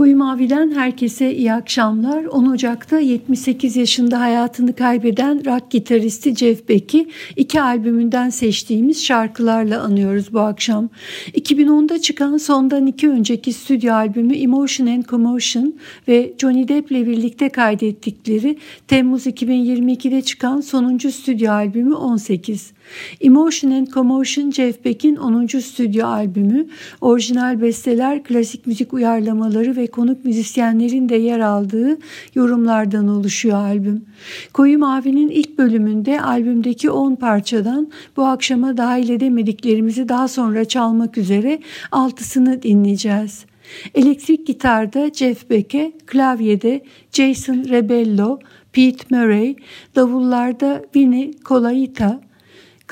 Koyu Mavi'den herkese iyi akşamlar. 10 Ocak'ta 78 yaşında hayatını kaybeden rock gitaristi Jeff Beck'i iki albümünden seçtiğimiz şarkılarla anıyoruz bu akşam. 2010'da çıkan sondan iki önceki stüdyo albümü Emotion and Commotion ve Johnny Depp ile birlikte kaydettikleri Temmuz 2022'de çıkan sonuncu stüdyo albümü 18. Emotion and Commotion Jeff Beck'in 10. stüdyo albümü, orijinal besteler, klasik müzik uyarlamaları ve konuk müzisyenlerin de yer aldığı yorumlardan oluşuyor albüm. Koyu Mavi'nin ilk bölümünde albümdeki 10 parçadan bu akşama dahil edemediklerimizi daha sonra çalmak üzere altısını dinleyeceğiz. Elektrik gitarda Jeff Beck'e, klavyede Jason Rebello, Pete Murray, davullarda Vinnie Colaiuta,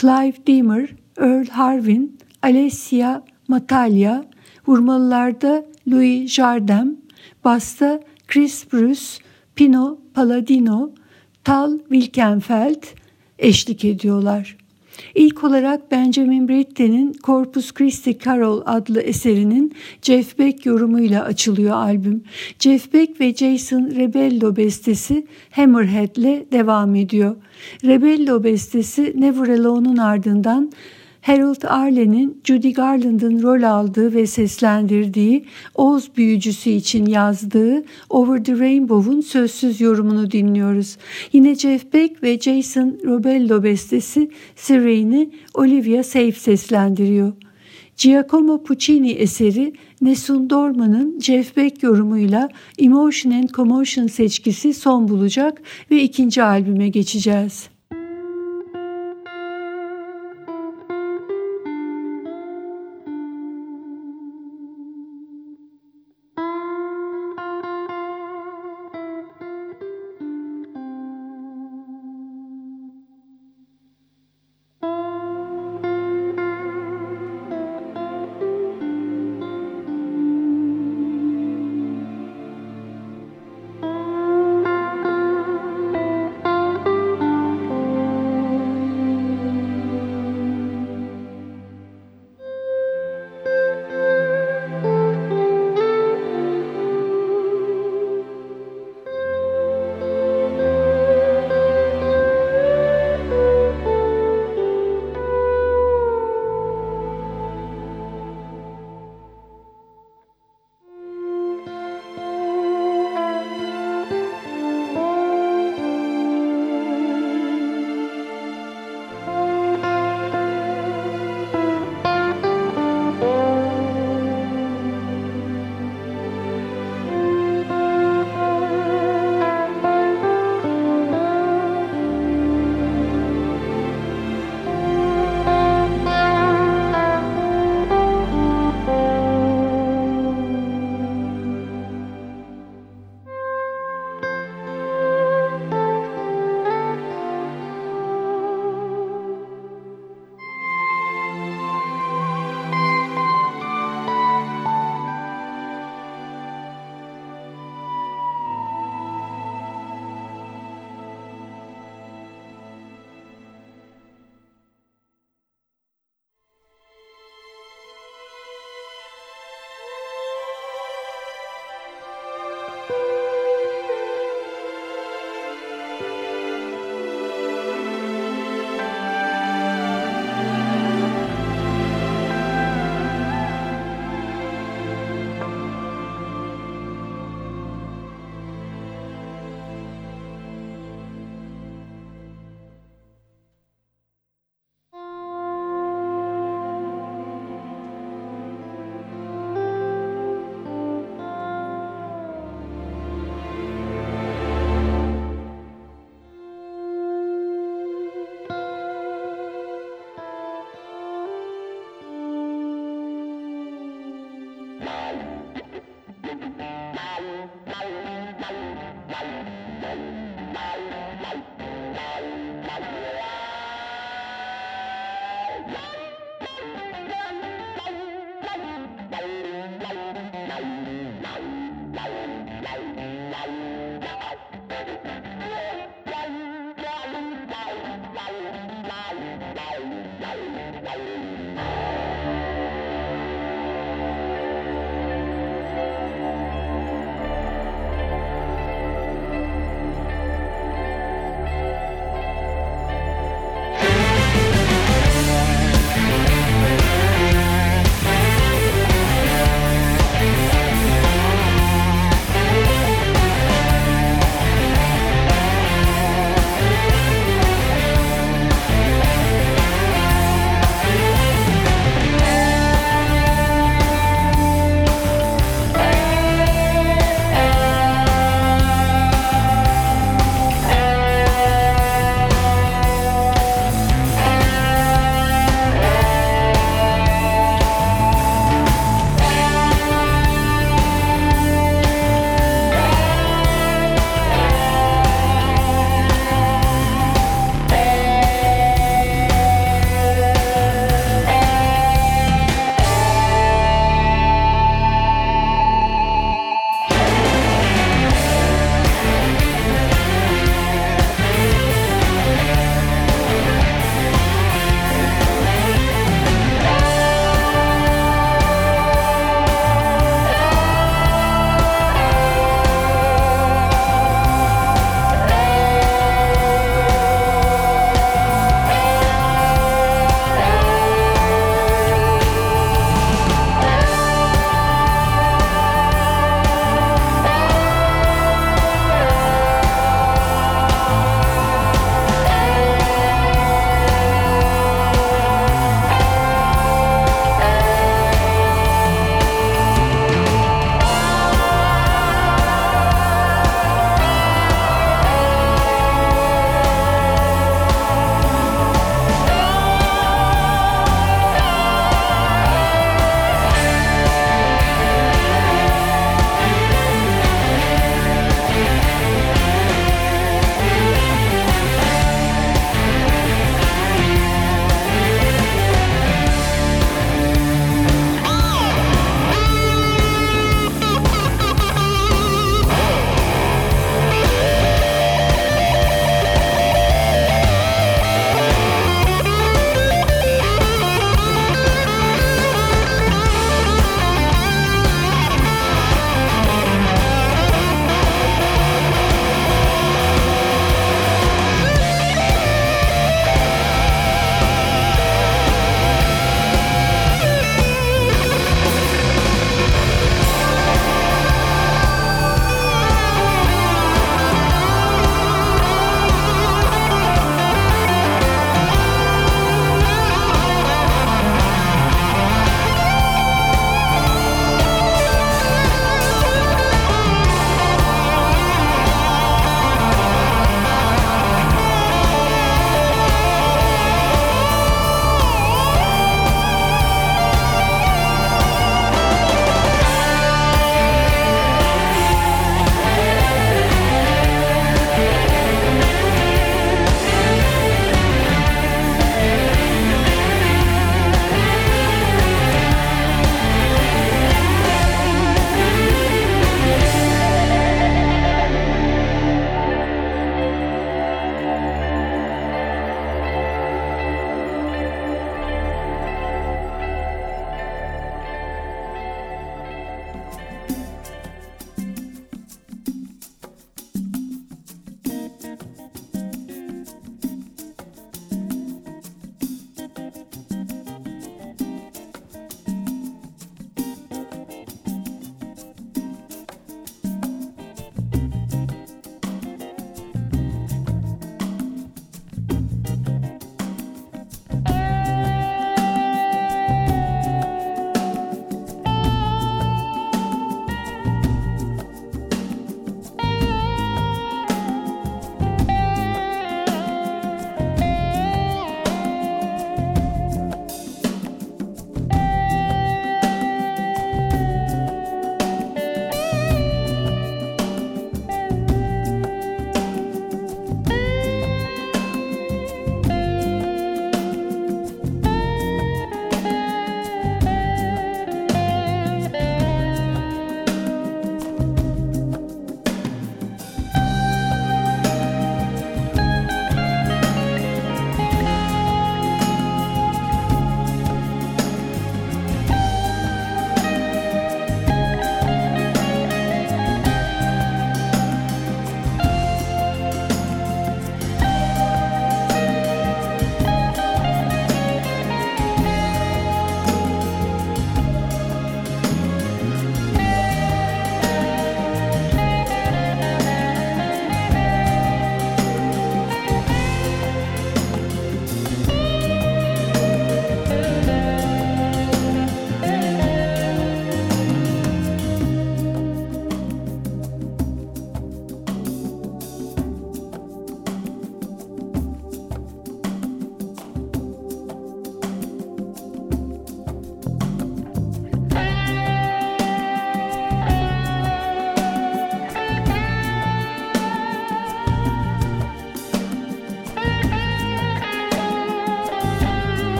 Clive Demer, Earl Harvin, Alessia Matalia, vurmalılarda Louis Jardem, basta Chris Bruce, Pino Palladino, Tal Wilkenfeld eşlik ediyorlar. İlk olarak Benjamin Britten'in Corpus Christi Carol adlı eserinin Jeff Beck yorumuyla açılıyor albüm. Jeff Beck ve Jason Rebello bestesi Hammerhead'le devam ediyor. Rebello bestesi Never Alone'un ardından Harold Arlen'in Judy Garland'ın rol aldığı ve seslendirdiği Oz büyücüsü için yazdığı Over the Rainbow'un sözsüz yorumunu dinliyoruz. Yine Jeff Beck ve Jason Robello bestesi Sirene'i Olivia Safe seslendiriyor. Giacomo Puccini eseri Nessun Dorma'nın Jeff Beck yorumuyla Emotion and Commotion seçkisi son bulacak ve ikinci albüme geçeceğiz.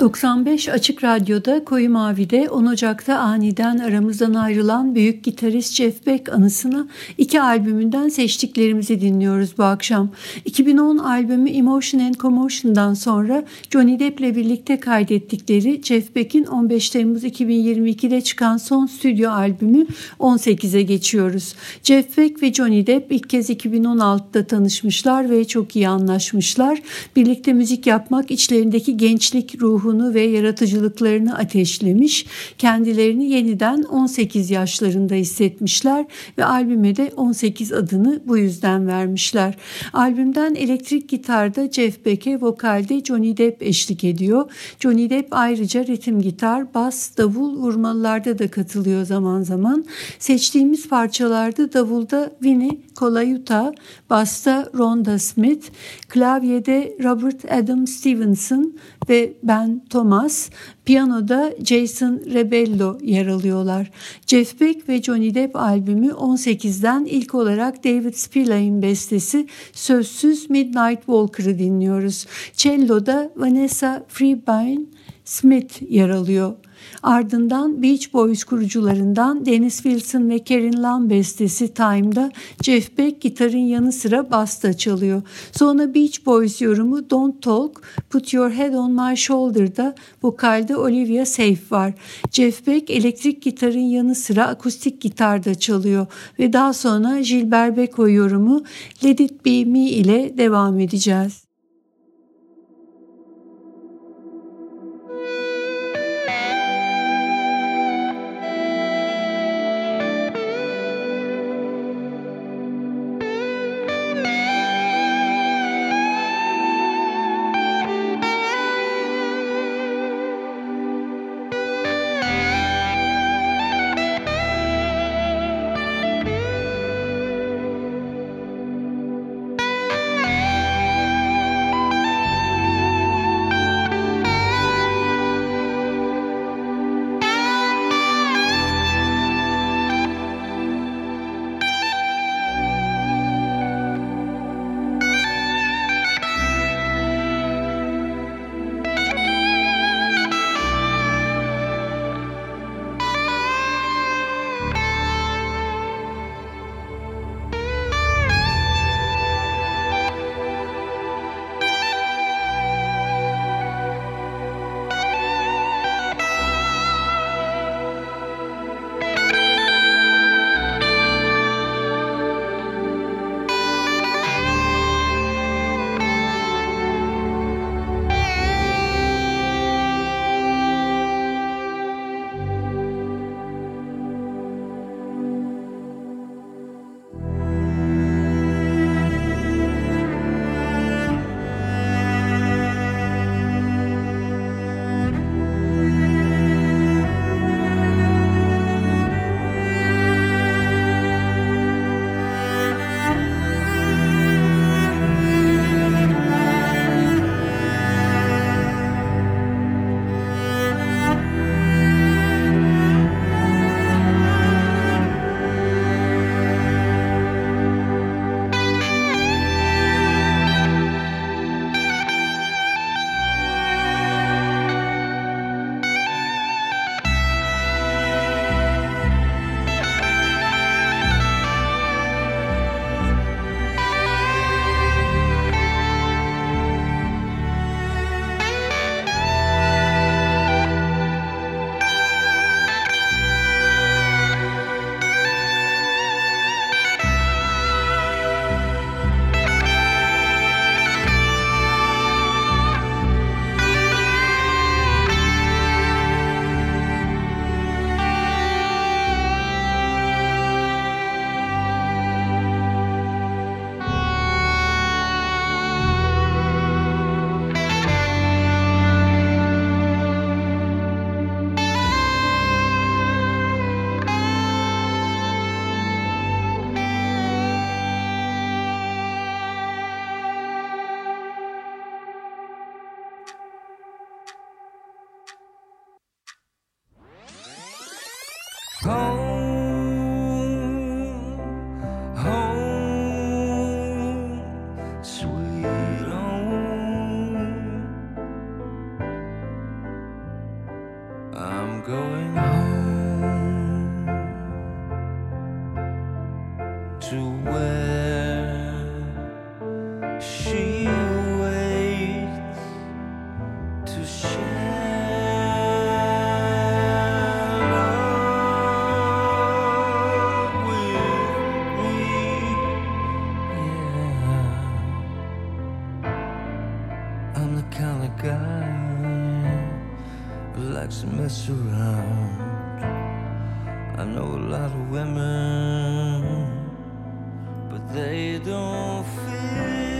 95 Açık Radyo'da Koyu Mavi'de 10 Ocak'ta aniden aramızdan ayrılan büyük gitarist Jeff Beck anısına iki albümünden seçtiklerimizi dinliyoruz bu akşam. 2010 albümü Emotion and Commotion'dan sonra Johnny Depp'le birlikte kaydettikleri Jeff Beck'in 15 Temmuz 2022'de çıkan son stüdyo albümü 18'e geçiyoruz. Jeff Beck ve Johnny Depp ilk kez 2016'da tanışmışlar ve çok iyi anlaşmışlar. Birlikte müzik yapmak içlerindeki gençlik ruhu ruhunu ve yaratıcılıklarını ateşlemiş, kendilerini yeniden 18 yaşlarında hissetmişler ve albüme de 18 adını bu yüzden vermişler. Albümden elektrik gitarda Jeff Beck'e, vokalde Johnny Depp eşlik ediyor. Johnny Depp ayrıca ritim gitar, bas, davul vurmalılarda da katılıyor zaman zaman. Seçtiğimiz parçalarda davulda Vinnie Colaiuta, basta Rhonda Smith, klavyede Robert Adam Stevenson ve Ben Thomas, piyanoda Jason Rebello yer alıyorlar. Jeff Beck ve Johnny Depp albümü 18'den ilk olarak David Spillane bestesi Sözsüz Midnight Walker'ı dinliyoruz. Cello'da Vanessa Freebine Smith yer alıyor. Ardından Beach Boys kurucularından Dennis Wilson ve Karen Lam bestesi Time'da Jeff Beck gitarın yanı sıra basta çalıyor. Sonra Beach Boys yorumu Don't Talk, Put Your Head On My Shoulder'da vokalde Olivia Safe var. Jeff Beck elektrik gitarın yanı sıra akustik gitarda çalıyor ve daha sonra Gilbert Beko yorumu Let It Be Me ile devam edeceğiz. Guy who likes to mess around. I know a lot of women, but they don't feel.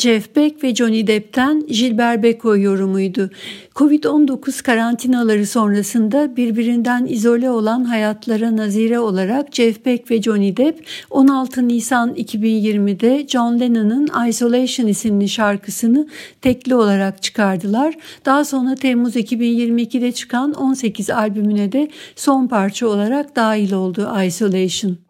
Jeff Beck ve Johnny Depp'ten Gilbert Beko yorumuydu. Covid-19 karantinaları sonrasında birbirinden izole olan hayatlara nazire olarak Jeff Beck ve Johnny Depp 16 Nisan 2020'de John Lennon'ın Isolation isimli şarkısını tekli olarak çıkardılar. Daha sonra Temmuz 2022'de çıkan 18 albümüne de son parça olarak dahil oldu Isolation.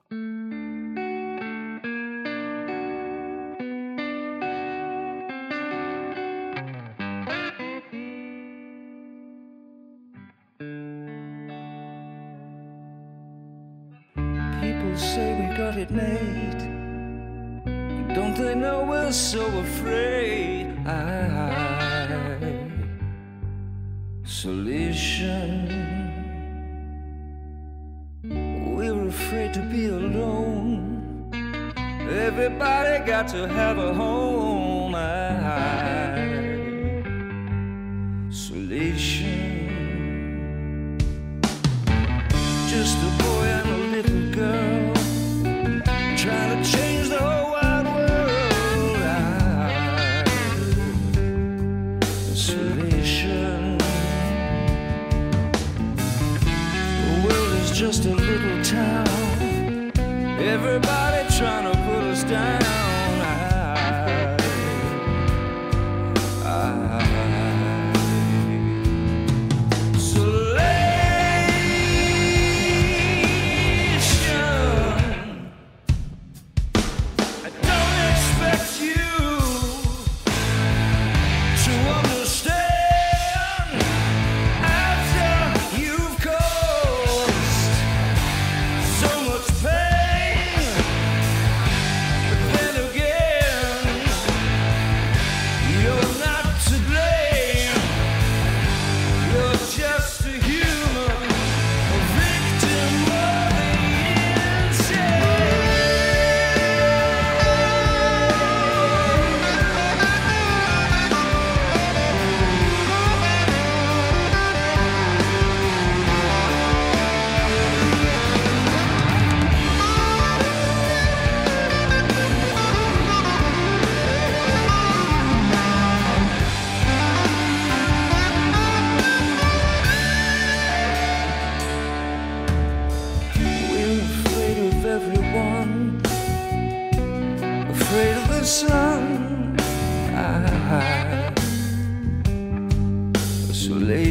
so afraid. I solution We're afraid to be alone. Everybody got to have a home. I solution. Just a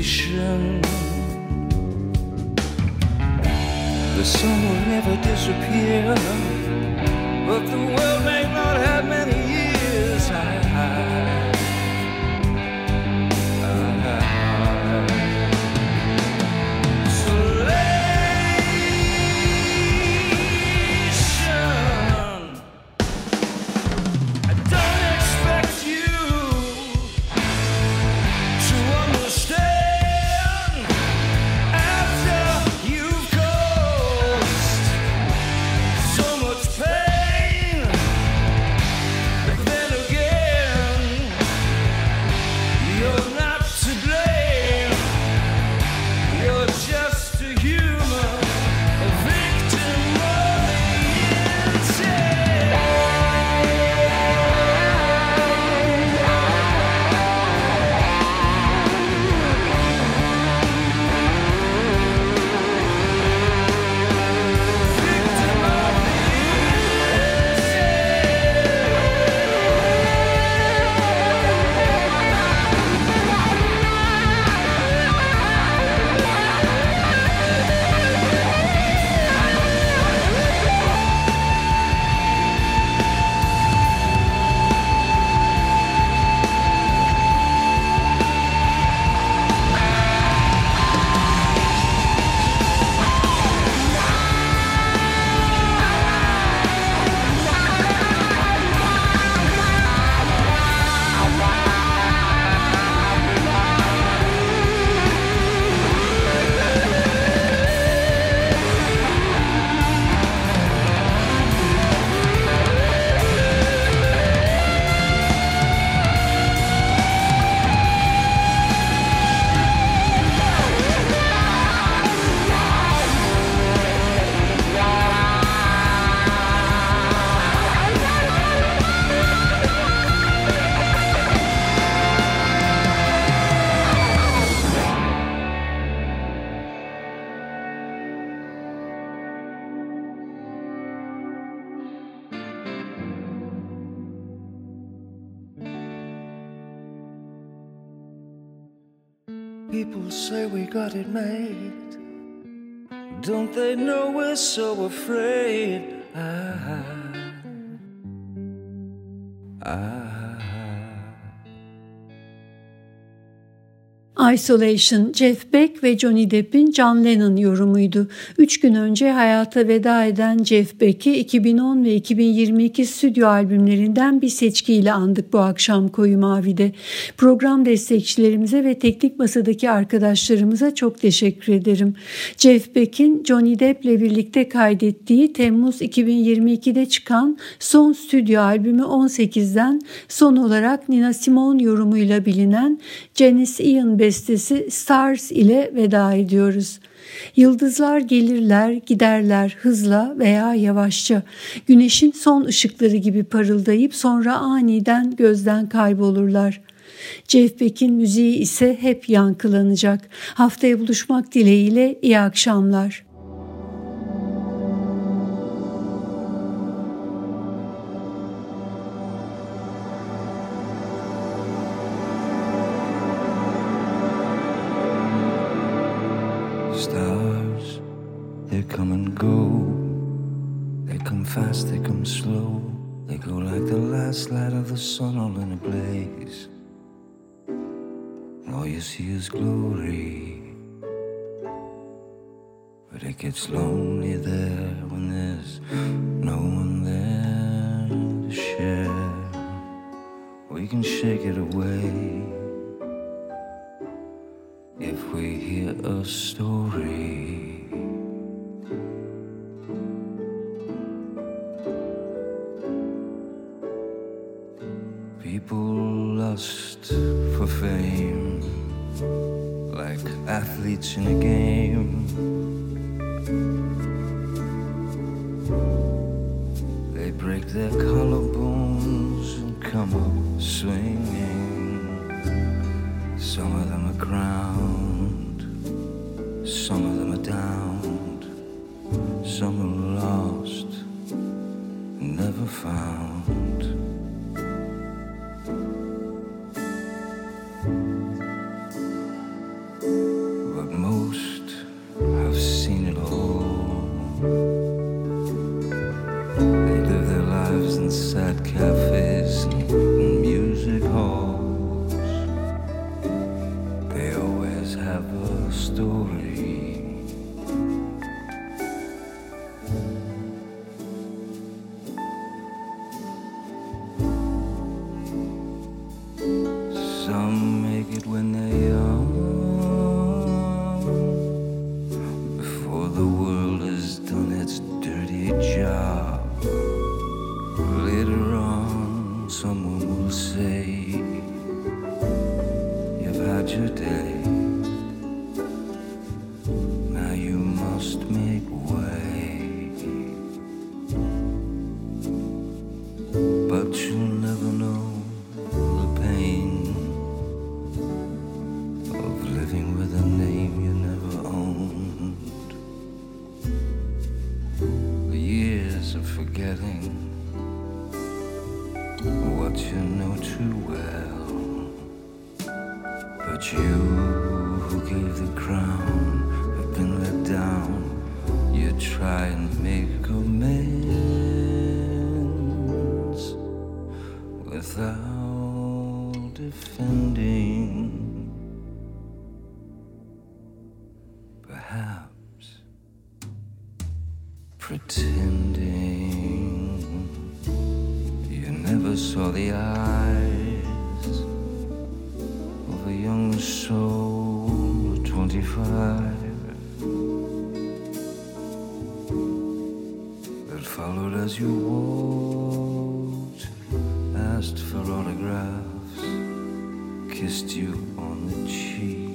station. The sun will never disappear, but the world may not have many got it made. Don't they know we're so afraid? I, I Isolation, Jeff Beck ve Johnny Depp'in John Lennon yorumuydu. Üç gün önce hayata veda eden Jeff Beck'i 2010 ve 2022 stüdyo albümlerinden bir seçkiyle andık bu akşam Koyu Mavi'de. Program destekçilerimize ve teknik masadaki arkadaşlarımıza çok teşekkür ederim. Jeff Beck'in Johnny Depp'le birlikte kaydettiği Temmuz 2022'de çıkan son stüdyo albümü 18'den son olarak Nina Simone yorumuyla bilinen Janice Ian bestesi Stars ile veda ediyoruz. Yıldızlar gelirler, giderler hızla veya yavaşça. Güneşin son ışıkları gibi parıldayıp sonra aniden gözden kaybolurlar. Jeff Beck'in müziği ise hep yankılanacak. Haftaya buluşmak dileğiyle iyi akşamlar. Saw the eyes of a young soul of 25 that followed as you walked, asked for autographs, kissed you on the cheek.